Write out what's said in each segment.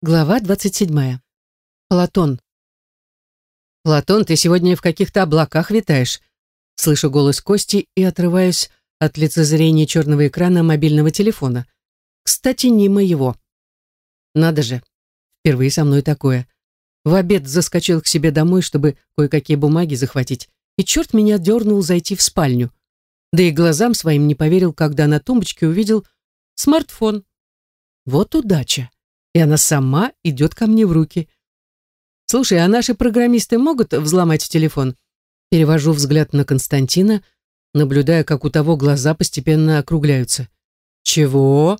Глава 27. Платон. «Платон, ты сегодня в каких-то облаках витаешь», слышу голос Кости и отрываюсь от лицезрения черного экрана мобильного телефона. Кстати, не моего. Надо же, впервые со мной такое. В обед заскочил к себе домой, чтобы кое-какие бумаги захватить, и черт меня дернул зайти в спальню. Да и глазам своим не поверил, когда на тумбочке увидел смартфон. Вот удача и она сама идет ко мне в руки. «Слушай, а наши программисты могут взломать телефон?» Перевожу взгляд на Константина, наблюдая, как у того глаза постепенно округляются. «Чего?»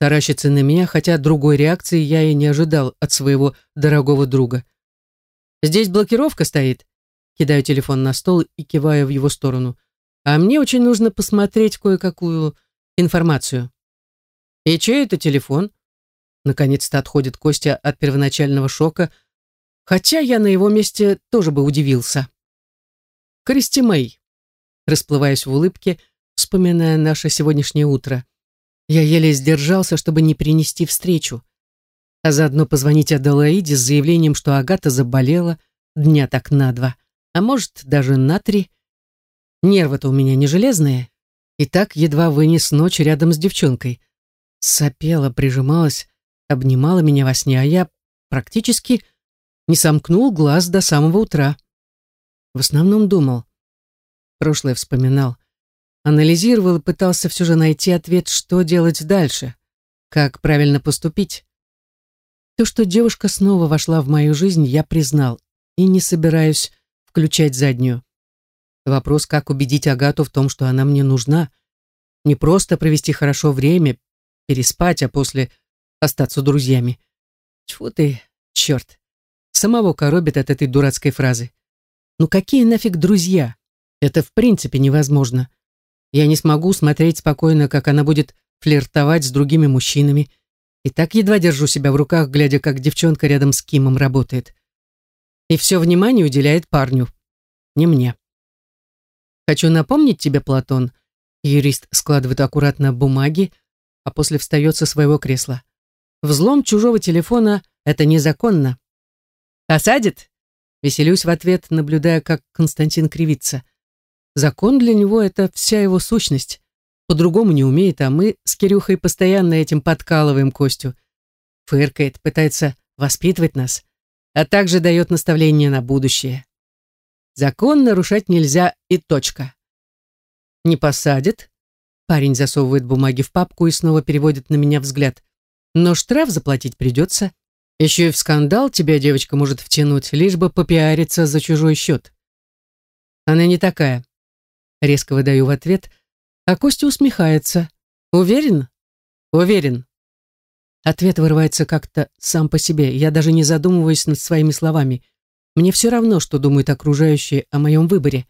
Таращится на меня, хотя другой реакции я и не ожидал от своего дорогого друга. «Здесь блокировка стоит». Кидаю телефон на стол и киваю в его сторону. «А мне очень нужно посмотреть кое-какую информацию». «И чей это телефон?» Наконец-то отходит Костя от первоначального шока, хотя я на его месте тоже бы удивился. Кристи Мэй, расплываясь в улыбке, вспоминая наше сегодняшнее утро. Я еле сдержался, чтобы не принести встречу, а заодно позвонить Аделаиде с заявлением, что Агата заболела дня так на два, а может, даже на три. Нервы-то у меня не железные, и так едва вынес ночь рядом с девчонкой. Сопела, прижималась, обнимала меня во сне, а я практически не сомкнул глаз до самого утра. В основном думал. Прошлое вспоминал. Анализировал и пытался все же найти ответ, что делать дальше, как правильно поступить. То, что девушка снова вошла в мою жизнь, я признал и не собираюсь включать заднюю. Вопрос, как убедить Агату в том, что она мне нужна. Не просто провести хорошо время, переспать, а после остаться друзьями. Чего ты, черт, самого коробит от этой дурацкой фразы. Ну какие нафиг друзья? Это в принципе невозможно. Я не смогу смотреть спокойно, как она будет флиртовать с другими мужчинами. И так едва держу себя в руках, глядя, как девчонка рядом с Кимом работает. И все внимание уделяет парню. Не мне. Хочу напомнить тебе, Платон, юрист складывает аккуратно бумаги, а после встает со своего кресла. Взлом чужого телефона — это незаконно. «Осадит?» Веселюсь в ответ, наблюдая, как Константин кривится. Закон для него — это вся его сущность. По-другому не умеет, а мы с Кирюхой постоянно этим подкалываем Костю. Фыркает, пытается воспитывать нас, а также дает наставления на будущее. Закон нарушать нельзя и точка. Не посадит. Парень засовывает бумаги в папку и снова переводит на меня взгляд. Но штраф заплатить придется. Еще и в скандал тебя девочка может втянуть, лишь бы попиариться за чужой счет. Она не такая. Резко выдаю в ответ, а Костя усмехается. Уверен? Уверен. Ответ вырывается как-то сам по себе. Я даже не задумываюсь над своими словами. Мне все равно, что думают окружающие о моем выборе.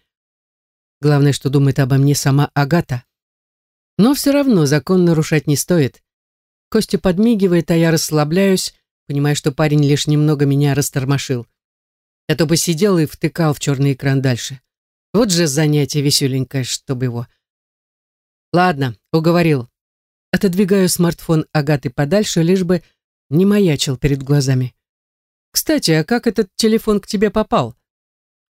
Главное, что думает обо мне сама Агата. Но все равно закон нарушать не стоит. Костя подмигивает, а я расслабляюсь, понимая, что парень лишь немного меня растормошил. Я то бы сидел и втыкал в черный экран дальше. Вот же занятие веселенькое, чтобы его. Ладно, уговорил. Отодвигаю смартфон Агаты подальше, лишь бы не маячил перед глазами. Кстати, а как этот телефон к тебе попал?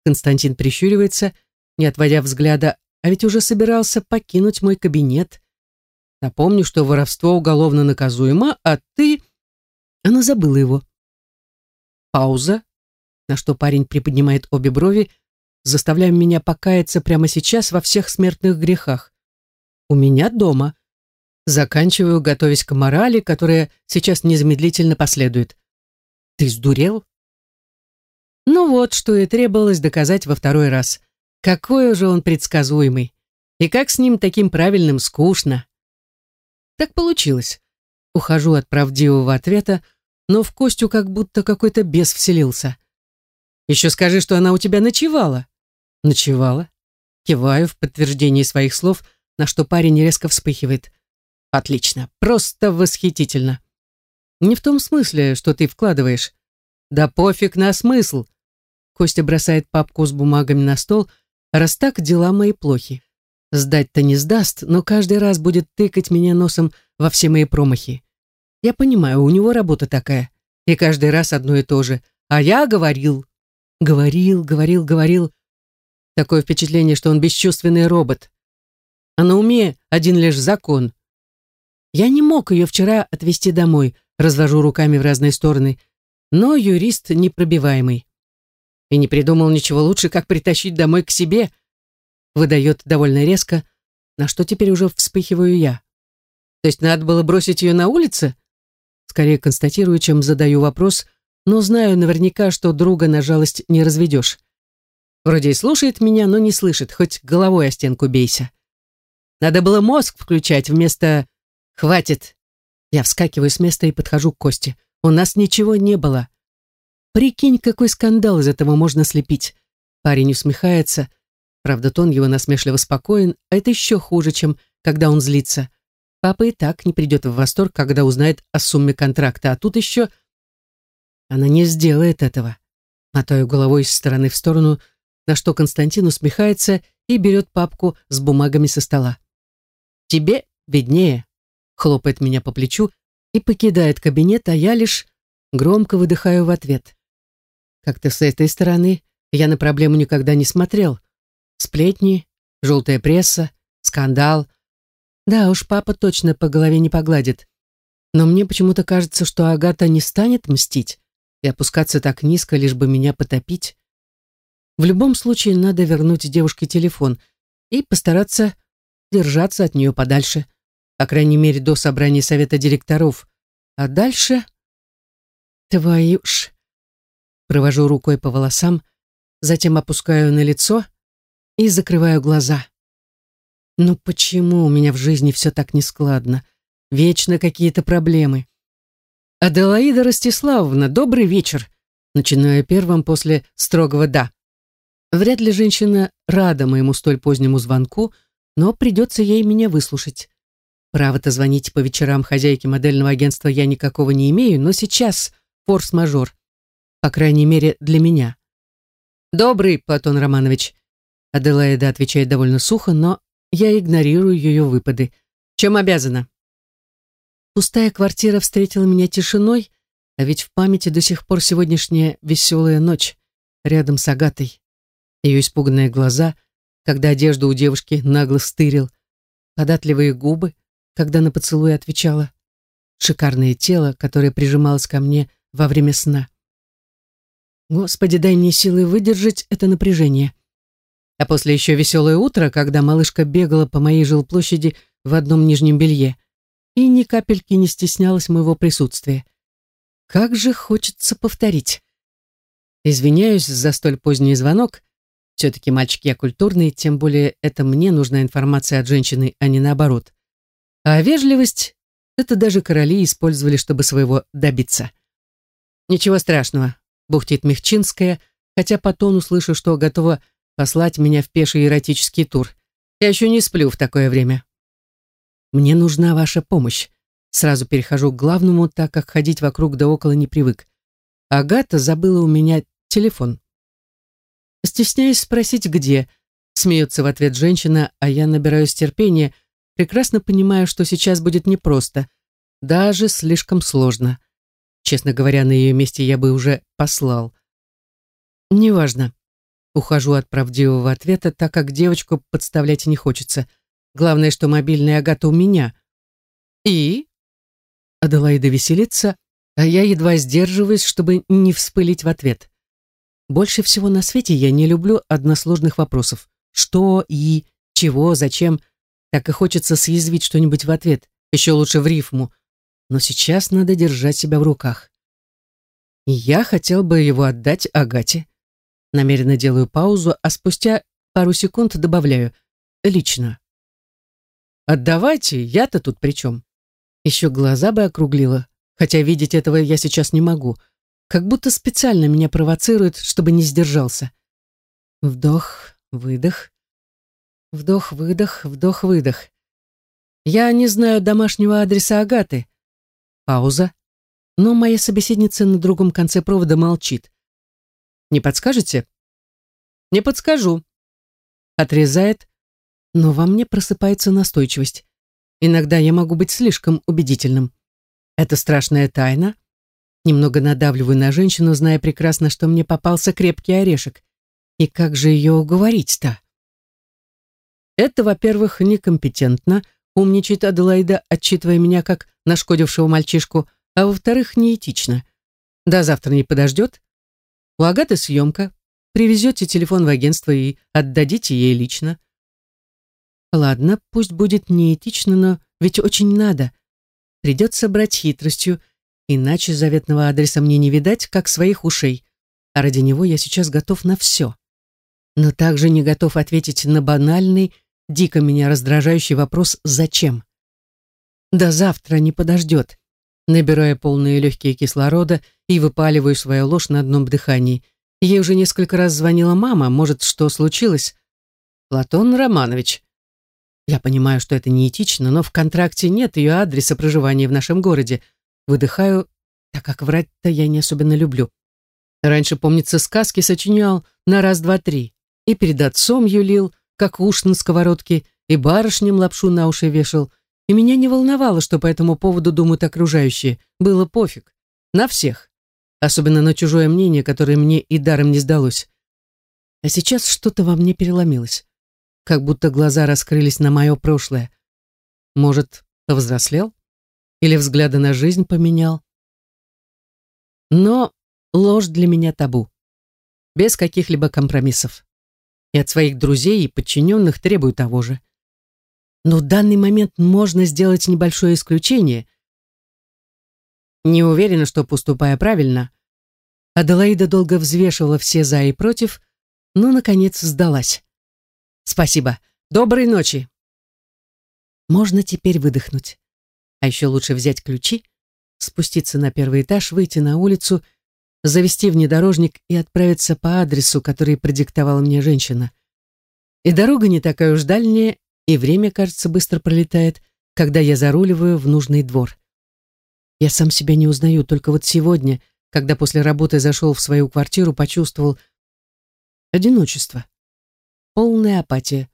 Константин прищуривается, не отводя взгляда, а ведь уже собирался покинуть мой кабинет. Напомню, что воровство уголовно наказуемо, а ты...» Она забыла его. Пауза, на что парень приподнимает обе брови, заставляя меня покаяться прямо сейчас во всех смертных грехах. У меня дома. Заканчиваю, готовясь к морали, которая сейчас незамедлительно последует. Ты сдурел? Ну вот, что и требовалось доказать во второй раз. Какой же он предсказуемый. И как с ним таким правильным скучно. Так получилось. Ухожу от правдивого ответа, но в Костю как будто какой-то бес вселился. Еще скажи, что она у тебя ночевала. Ночевала. Киваю в подтверждении своих слов, на что парень резко вспыхивает. Отлично, просто восхитительно. Не в том смысле, что ты вкладываешь. Да пофиг на смысл. Костя бросает папку с бумагами на стол, раз так дела мои плохи. Сдать-то не сдаст, но каждый раз будет тыкать меня носом во все мои промахи. Я понимаю, у него работа такая. И каждый раз одно и то же. А я говорил. Говорил, говорил, говорил. Такое впечатление, что он бесчувственный робот. А на уме один лишь закон. Я не мог ее вчера отвезти домой, развожу руками в разные стороны, но юрист непробиваемый. И не придумал ничего лучше, как притащить домой к себе. Выдает довольно резко, на что теперь уже вспыхиваю я. То есть надо было бросить ее на улице? Скорее констатирую, чем задаю вопрос, но знаю наверняка, что друга на жалость не разведешь. Вроде и слушает меня, но не слышит, хоть головой о стенку бейся. Надо было мозг включать вместо «хватит». Я вскакиваю с места и подхожу к Косте. У нас ничего не было. Прикинь, какой скандал из этого можно слепить. Парень усмехается. Правда, тон его насмешливо спокоен, а это еще хуже, чем когда он злится. Папа и так не придет в восторг, когда узнает о сумме контракта, а тут еще... Она не сделает этого. Мотаю головой из стороны в сторону, на что Константин усмехается и берет папку с бумагами со стола. «Тебе виднее», — хлопает меня по плечу и покидает кабинет, а я лишь громко выдыхаю в ответ. Как-то с этой стороны я на проблему никогда не смотрел. Сплетни, желтая пресса, скандал, да уж, папа точно по голове не погладит. Но мне почему-то кажется, что Агата не станет мстить и опускаться так низко, лишь бы меня потопить. В любом случае, надо вернуть девушке телефон и постараться держаться от нее подальше, по крайней мере, до собрания совета директоров. А дальше... Твою ж... Провожу рукой по волосам, затем опускаю на лицо и закрываю глаза. Но почему у меня в жизни все так нескладно? Вечно какие-то проблемы. Аделаида Ростиславовна, добрый вечер. Начинаю первым после строгого «да». Вряд ли женщина рада моему столь позднему звонку, но придется ей меня выслушать. Право-то звонить по вечерам хозяйке модельного агентства я никакого не имею, но сейчас форс-мажор. По крайней мере, для меня. «Добрый, Платон Романович», Аделаида отвечает довольно сухо, но я игнорирую ее выпады. Чем обязана? Пустая квартира встретила меня тишиной, а ведь в памяти до сих пор сегодняшняя веселая ночь рядом с Агатой. Ее испуганные глаза, когда одежду у девушки нагло стырил, податливые губы, когда на поцелуй отвечала, шикарное тело, которое прижималось ко мне во время сна. Господи, дай мне силы выдержать это напряжение. А после еще веселое утро, когда малышка бегала по моей жилплощади в одном нижнем белье и ни капельки не стеснялась моего присутствия. Как же хочется повторить. Извиняюсь за столь поздний звонок. Все-таки мальчик я культурный, тем более это мне нужна информация от женщины, а не наоборот. А вежливость — это даже короли использовали, чтобы своего добиться. Ничего страшного, бухтит Мехчинская, хотя по тону слышу, что готова послать меня в пеший эротический тур. Я еще не сплю в такое время. Мне нужна ваша помощь. Сразу перехожу к главному, так как ходить вокруг да около не привык. Агата забыла у меня телефон. Стесняюсь спросить, где. Смеется в ответ женщина, а я набираюсь терпения, прекрасно понимаю, что сейчас будет непросто. Даже слишком сложно. Честно говоря, на ее месте я бы уже послал. Неважно. Ухожу от правдивого ответа, так как девочку подставлять не хочется. Главное, что мобильный Агата у меня. И? Аделаида веселится, а я едва сдерживаюсь, чтобы не вспылить в ответ. Больше всего на свете я не люблю односложных вопросов. Что и чего, зачем. Так и хочется съязвить что-нибудь в ответ, еще лучше в рифму. Но сейчас надо держать себя в руках. Я хотел бы его отдать Агате. Намеренно делаю паузу, а спустя пару секунд добавляю «лично». «Отдавайте, я-то тут при чем?» Еще глаза бы округлила, хотя видеть этого я сейчас не могу. Как будто специально меня провоцирует, чтобы не сдержался. Вдох, выдох. Вдох, выдох, вдох, выдох. Я не знаю домашнего адреса Агаты. Пауза. Но моя собеседница на другом конце провода молчит. Не подскажете? Не подскажу. Отрезает, но во мне просыпается настойчивость. Иногда я могу быть слишком убедительным. Это страшная тайна. Немного надавливаю на женщину, зная прекрасно, что мне попался крепкий орешек. И как же ее уговорить-то? Это, во-первых, некомпетентно, умничает Аделаида, отчитывая меня как нашкодившего мальчишку, а во-вторых, неэтично. До завтра не подождет. У Агаты съемка. Привезете телефон в агентство и отдадите ей лично. Ладно, пусть будет неэтично, но ведь очень надо. Придется брать хитростью, иначе заветного адреса мне не видать, как своих ушей. А ради него я сейчас готов на все. Но также не готов ответить на банальный, дико меня раздражающий вопрос «Зачем?». До завтра не подождет. Набирая полные легкие кислорода и выпаливаю свою ложь на одном дыхании. Ей уже несколько раз звонила мама, может, что случилось? Платон Романович. Я понимаю, что это неэтично, но в контракте нет ее адреса проживания в нашем городе. Выдыхаю, так как врать-то я не особенно люблю. Раньше, помнится, сказки сочинял на раз-два-три. И перед отцом юлил, как уж на сковородке, и барышням лапшу на уши вешал. И меня не волновало, что по этому поводу думают окружающие. Было пофиг. На всех. Особенно на чужое мнение, которое мне и даром не сдалось. А сейчас что-то во мне переломилось. Как будто глаза раскрылись на мое прошлое. Может, повзрослел? Или взгляды на жизнь поменял? Но ложь для меня табу. Без каких-либо компромиссов и от своих друзей и подчиненных требую того же. Но в данный момент можно сделать небольшое исключение. Не уверена, что поступая правильно. Аделаида долго взвешивала все «за» и «против», но, наконец, сдалась. «Спасибо. Доброй ночи!» Можно теперь выдохнуть. А еще лучше взять ключи, спуститься на первый этаж, выйти на улицу завести внедорожник и отправиться по адресу, который продиктовала мне женщина. И дорога не такая уж дальняя, и время, кажется, быстро пролетает, когда я заруливаю в нужный двор. Я сам себя не узнаю, только вот сегодня, когда после работы зашел в свою квартиру, почувствовал одиночество, полная апатия,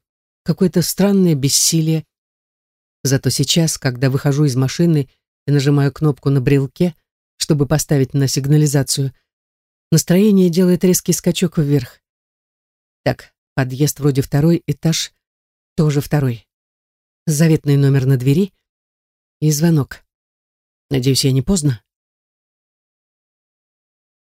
какое-то странное бессилие. Зато сейчас, когда выхожу из машины и нажимаю кнопку на брелке, чтобы поставить на сигнализацию. Настроение делает резкий скачок вверх. Так, подъезд вроде второй, этаж тоже второй. Заветный номер на двери и звонок. Надеюсь, я не поздно?